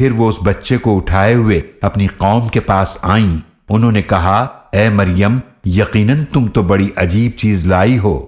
پھر وہ اس بچے کو اٹھائے ہوئے اپنی قوم کے پاس آئیں۔ انہوں نے کہا، اے مریم، یقیناً تم تو بڑی عجیب چیز لائی ہو۔